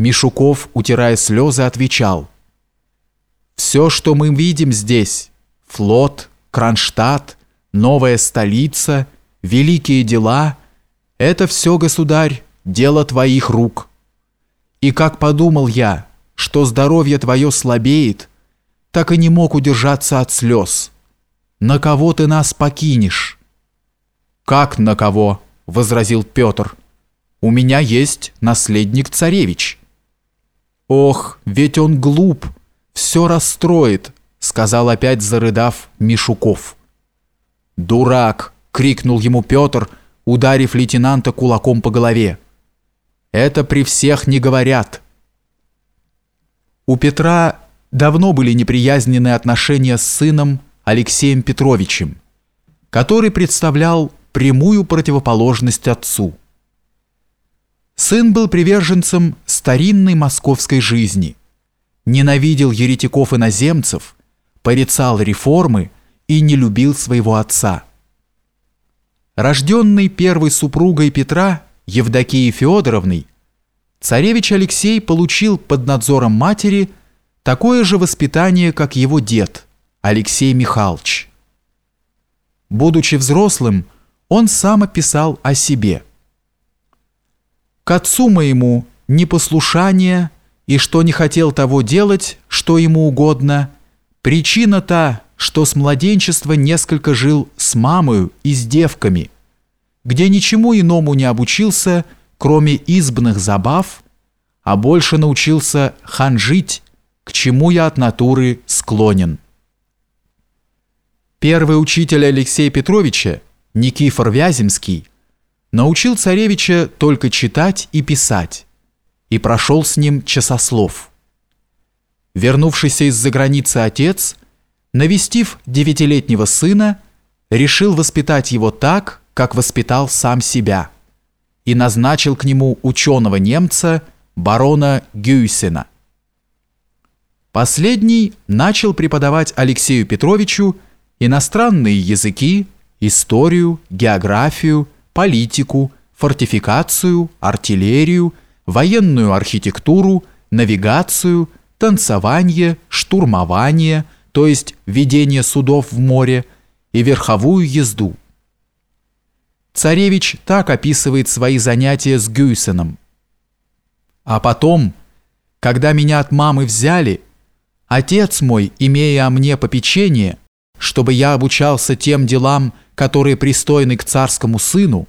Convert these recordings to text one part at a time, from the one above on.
Мишуков, утирая слезы, отвечал. «Все, что мы видим здесь, флот, Кронштадт, новая столица, великие дела, это все, государь, дело твоих рук. И как подумал я, что здоровье твое слабеет, так и не мог удержаться от слез. На кого ты нас покинешь?» «Как на кого?» – возразил Петр. «У меня есть наследник царевич». «Ох, ведь он глуп, все расстроит», – сказал опять зарыдав Мишуков. «Дурак!» – крикнул ему Петр, ударив лейтенанта кулаком по голове. «Это при всех не говорят». У Петра давно были неприязненные отношения с сыном Алексеем Петровичем, который представлял прямую противоположность отцу. Сын был приверженцем старинной московской жизни, ненавидел еретиков-иноземцев, порицал реформы и не любил своего отца. Рожденный первой супругой Петра, Евдокией Федоровной, царевич Алексей получил под надзором матери такое же воспитание, как его дед, Алексей Михайлович. Будучи взрослым, он сам описал о себе. «К отцу моему непослушание и что не хотел того делать, что ему угодно, причина та, что с младенчества несколько жил с мамою и с девками, где ничему иному не обучился, кроме избных забав, а больше научился ханжить, к чему я от натуры склонен. Первый учитель Алексея Петровича Никифор Вяземский научил царевича только читать и писать и прошел с ним часослов. Вернувшийся из-за границы отец, навестив девятилетнего сына, решил воспитать его так, как воспитал сам себя, и назначил к нему ученого-немца барона Гюйсена. Последний начал преподавать Алексею Петровичу иностранные языки, историю, географию, политику, фортификацию, артиллерию, военную архитектуру, навигацию, танцевание, штурмование, то есть ведение судов в море, и верховую езду. Царевич так описывает свои занятия с Гюйсеном. А потом, когда меня от мамы взяли, отец мой, имея о мне попечение, чтобы я обучался тем делам, которые пристойны к царскому сыну,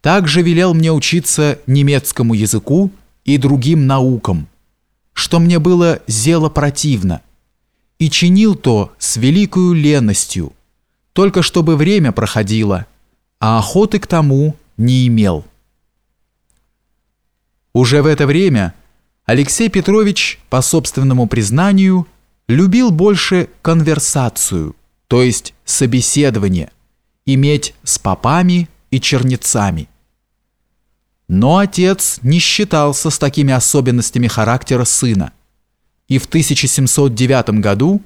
также велел мне учиться немецкому языку и другим наукам, что мне было зело противно, и чинил то с великою ленностью, только чтобы время проходило, а охоты к тому не имел. Уже в это время Алексей Петрович, по собственному признанию, любил больше конверсацию – то есть собеседование, иметь с попами и чернецами. Но отец не считался с такими особенностями характера сына и в 1709 году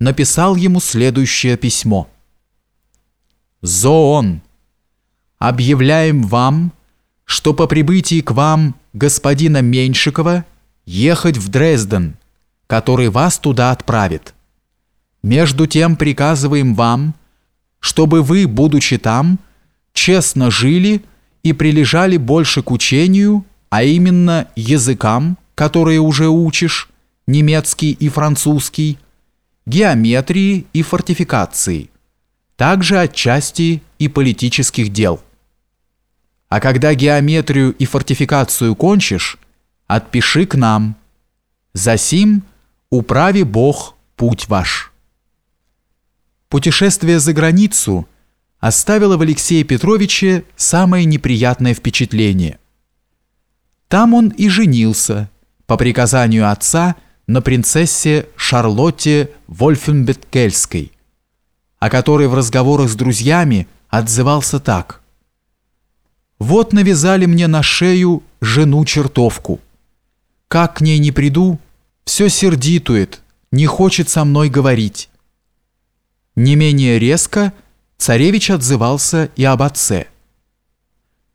написал ему следующее письмо. «Зоон, объявляем вам, что по прибытии к вам господина Меньшикова ехать в Дрезден, который вас туда отправит. Между тем приказываем вам, чтобы вы, будучи там, честно жили и прилежали больше к учению, а именно языкам, которые уже учишь, немецкий и французский, геометрии и фортификации, также отчасти и политических дел. А когда геометрию и фортификацию кончишь, отпиши к нам. Засим управи Бог путь ваш». Путешествие за границу оставило в Алексее Петровиче самое неприятное впечатление. Там он и женился, по приказанию отца, на принцессе Шарлотте Вольфенбеткельской, о которой в разговорах с друзьями отзывался так. «Вот навязали мне на шею жену-чертовку. Как к ней не приду, все сердитует, не хочет со мной говорить». Не менее резко царевич отзывался и об отце.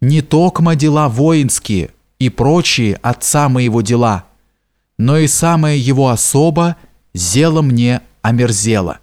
«Не токмо дела воинские, и прочие отца моего дела, но и самая его особа зело мне омерзела».